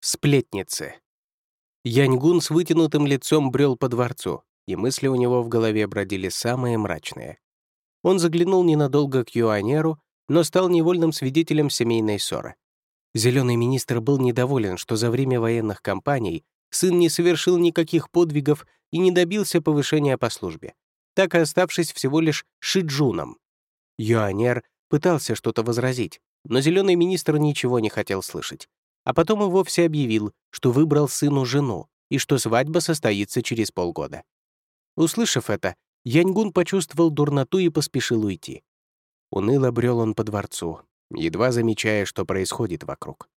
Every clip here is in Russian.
Сплетницы. Яньгун с вытянутым лицом брел по дворцу, и мысли у него в голове бродили самые мрачные. Он заглянул ненадолго к юанеру, но стал невольным свидетелем семейной ссоры. Зеленый министр был недоволен, что за время военных кампаний сын не совершил никаких подвигов и не добился повышения по службе, так и оставшись всего лишь шиджуном. Юанер пытался что-то возразить, но зеленый министр ничего не хотел слышать а потом и вовсе объявил, что выбрал сыну жену и что свадьба состоится через полгода. Услышав это, Яньгун почувствовал дурноту и поспешил уйти. Уныло брел он по дворцу, едва замечая, что происходит вокруг.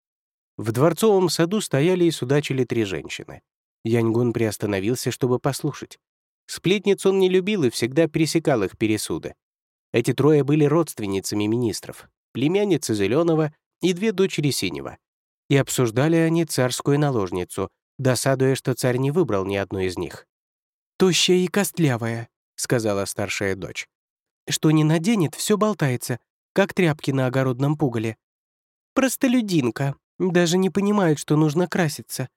В дворцовом саду стояли и судачили три женщины. Яньгун приостановился, чтобы послушать. Сплетниц он не любил и всегда пересекал их пересуды. Эти трое были родственницами министров, племянница Зеленого и две дочери Синего — и обсуждали они царскую наложницу, досадуя, что царь не выбрал ни одну из них. «Тощая и костлявая», — сказала старшая дочь. «Что не наденет, все болтается, как тряпки на огородном пугале. Простолюдинка, даже не понимает, что нужно краситься.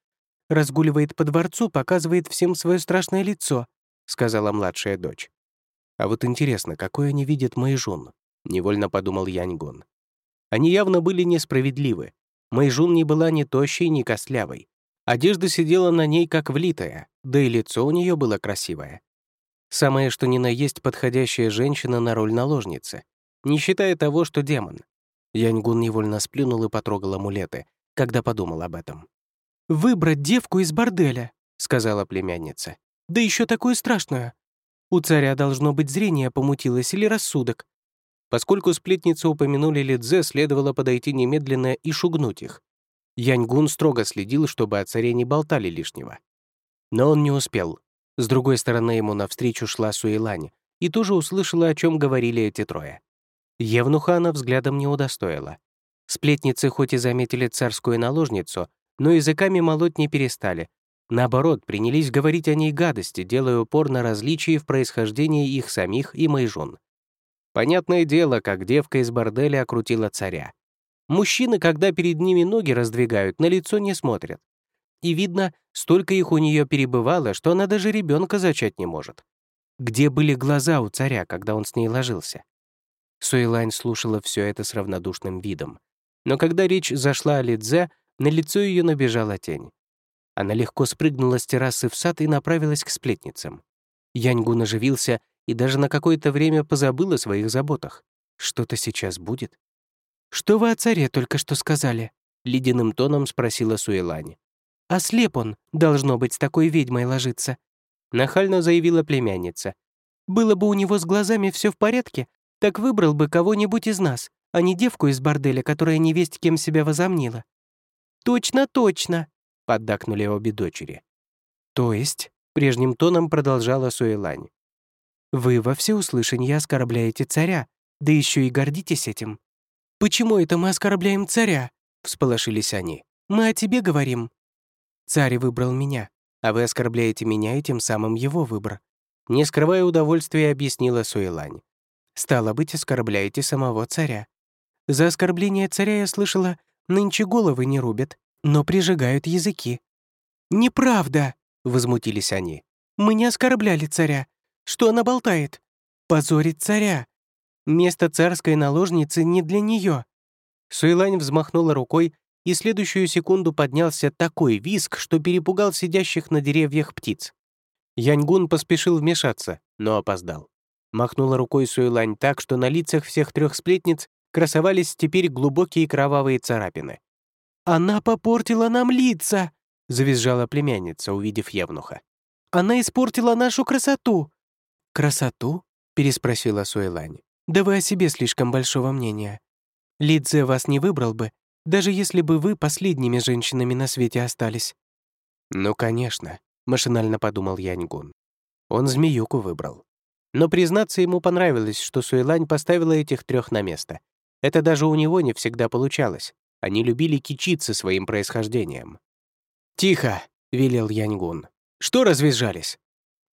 Разгуливает по дворцу, показывает всем свое страшное лицо», — сказала младшая дочь. «А вот интересно, какой они видят Мэйжун?» — невольно подумал Яньгун. Они явно были несправедливы. Мэйжун не была ни тощей, ни костлявой. Одежда сидела на ней как влитая, да и лицо у нее было красивое. Самое что ни на есть подходящая женщина на роль наложницы, не считая того, что демон. Яньгун невольно сплюнул и потрогал амулеты, когда подумал об этом. «Выбрать девку из борделя», — сказала племянница. «Да еще такую страшную. У царя должно быть зрение помутилось или рассудок. Поскольку сплетницы упомянули Лидзе, следовало подойти немедленно и шугнуть их. Яньгун строго следил, чтобы о царе не болтали лишнего. Но он не успел. С другой стороны ему навстречу шла Суэлань и тоже услышала, о чем говорили эти трое. Евнуха она взглядом не удостоила. Сплетницы хоть и заметили царскую наложницу, но языками молоть не перестали. Наоборот, принялись говорить о ней гадости, делая упор на различии в происхождении их самих и Мэйжун. Понятное дело, как девка из борделя окрутила царя. Мужчины, когда перед ними ноги раздвигают, на лицо не смотрят. И видно, столько их у нее перебывало, что она даже ребенка зачать не может. Где были глаза у царя, когда он с ней ложился? Суэлань слушала все это с равнодушным видом. Но когда речь зашла о Лидзе, на лицо ее набежала тень. Она легко спрыгнула с террасы в сад и направилась к сплетницам. Яньгун оживился и даже на какое-то время позабыл о своих заботах. Что-то сейчас будет. «Что вы о царе только что сказали?» — ледяным тоном спросила Суэлань. «Ослеп он, должно быть, с такой ведьмой ложиться», — нахально заявила племянница. «Было бы у него с глазами все в порядке, так выбрал бы кого-нибудь из нас, а не девку из борделя, которая не весть кем себя возомнила». «Точно, точно», — поддакнули обе дочери. «То есть?» — прежним тоном продолжала Суэлань. Вы во всеуслышание оскорбляете царя, да еще и гордитесь этим. Почему это мы оскорбляем царя? Всполошились они. Мы о тебе говорим. Царь выбрал меня, а вы оскорбляете меня и тем самым его выбор. Не скрывая удовольствия, объяснила Суэлань. Стало быть, оскорбляете самого царя. За оскорбление царя я слышала, нынче головы не рубят, но прижигают языки. «Неправда!» — возмутились они. «Мы не оскорбляли царя. Что она болтает? Позорит царя. Место царской наложницы не для нее. Суэлань взмахнула рукой, и следующую секунду поднялся такой виск, что перепугал сидящих на деревьях птиц. Яньгун поспешил вмешаться, но опоздал. Махнула рукой Суэлань так, что на лицах всех трех сплетниц красовались теперь глубокие кровавые царапины. «Она попортила нам лица!» — завизжала племянница, увидев Евнуха. «Она испортила нашу красоту! «Красоту?» — переспросила Суэлань. «Да вы о себе слишком большого мнения. Лидзе вас не выбрал бы, даже если бы вы последними женщинами на свете остались». «Ну, конечно», — машинально подумал Яньгун. Он змеюку выбрал. Но, признаться, ему понравилось, что Суэлань поставила этих трех на место. Это даже у него не всегда получалось. Они любили кичиться своим происхождением. «Тихо!» — велел Яньгун. «Что развизжались?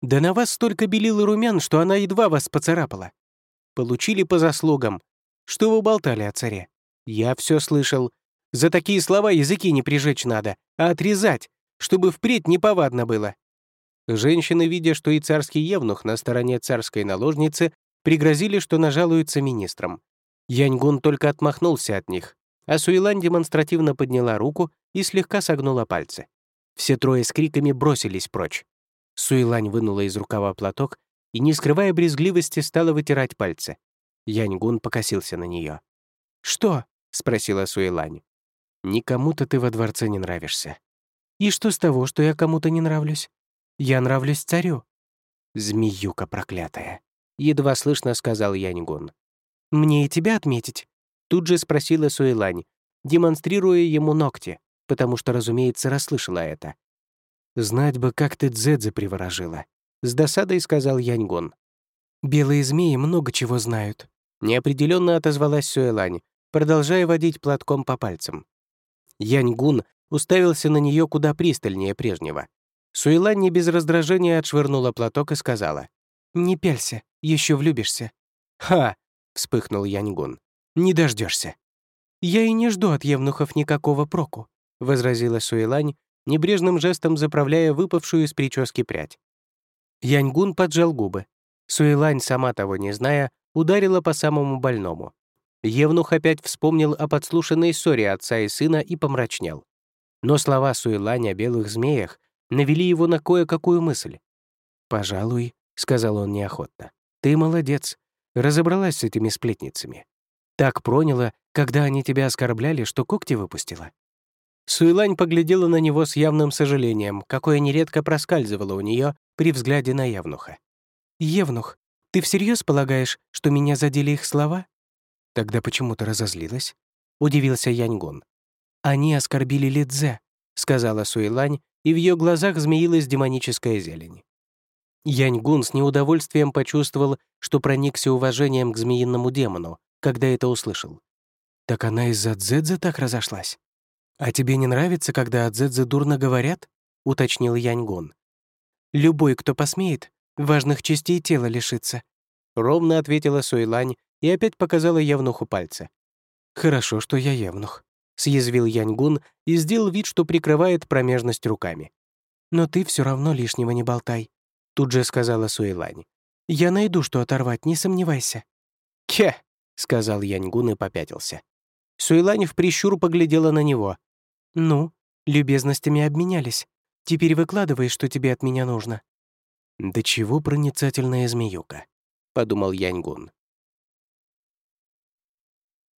Да на вас столько белил и румян, что она едва вас поцарапала. Получили по заслугам. Что вы болтали о царе? Я все слышал. За такие слова языки не прижечь надо, а отрезать, чтобы впредь неповадно было». Женщины, видя, что и царский евнух на стороне царской наложницы, пригрозили, что нажалуются министрам. Яньгун только отмахнулся от них, а Суэлань демонстративно подняла руку и слегка согнула пальцы. Все трое с криками бросились прочь. Суэлань вынула из рукава платок и, не скрывая брезгливости, стала вытирать пальцы. Яньгун покосился на нее. «Что?» — спросила Суэлань. «Никому-то ты во дворце не нравишься». «И что с того, что я кому-то не нравлюсь? Я нравлюсь царю». «Змеюка проклятая», — едва слышно сказал Яньгун. «Мне и тебя отметить?» Тут же спросила Суэлань, демонстрируя ему ногти, потому что, разумеется, расслышала это. «Знать бы, как ты Дзэдзе приворожила», — с досадой сказал Яньгун. «Белые змеи много чего знают», — неопределенно отозвалась Суэлань, продолжая водить платком по пальцам. Яньгун уставился на нее куда пристальнее прежнего. Суэлань не без раздражения отшвырнула платок и сказала, «Не пялься, еще влюбишься». «Ха!» — вспыхнул Яньгун. «Не дождешься. «Я и не жду от евнухов никакого проку», — возразила Суэлань, небрежным жестом заправляя выпавшую из прически прядь. Яньгун поджал губы. Суэлань, сама того не зная, ударила по самому больному. Евнух опять вспомнил о подслушанной ссоре отца и сына и помрачнел. Но слова Суэлань о белых змеях навели его на кое-какую мысль. «Пожалуй», — сказал он неохотно, — «ты молодец, разобралась с этими сплетницами. Так проняла, когда они тебя оскорбляли, что когти выпустила». Суэлань поглядела на него с явным сожалением, какое нередко проскальзывало у нее при взгляде на Евнуха. «Евнух, ты всерьез полагаешь, что меня задели их слова?» «Тогда почему ты разозлилась?» — удивился Яньгун. «Они оскорбили Лидзе», — сказала Суэлань, и в ее глазах змеилась демоническая зелень. Яньгун с неудовольствием почувствовал, что проникся уважением к змеиному демону, когда это услышал. «Так она из-за Дзэдзе так разошлась?» «А тебе не нравится, когда о Дзэдзе дурно говорят?» — уточнил Яньгун. «Любой, кто посмеет, важных частей тела лишится», — ровно ответила Суэлань и опять показала Евнуху пальцы. «Хорошо, что я Евнух», — съязвил Яньгун и сделал вид, что прикрывает промежность руками. «Но ты все равно лишнего не болтай», — тут же сказала Суэлань. «Я найду, что оторвать, не сомневайся». «Ке!» — сказал Яньгун и попятился. Суэлань в прищур поглядела на него. «Ну, любезностями обменялись. Теперь выкладывай, что тебе от меня нужно». «Да чего проницательная змеюка», — подумал Яньгун.